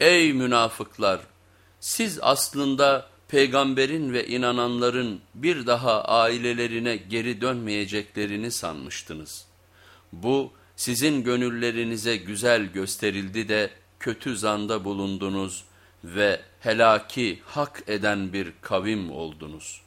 Ey münafıklar! Siz aslında peygamberin ve inananların bir daha ailelerine geri dönmeyeceklerini sanmıştınız. Bu sizin gönüllerinize güzel gösterildi de kötü zanda bulundunuz ve helaki hak eden bir kavim oldunuz.''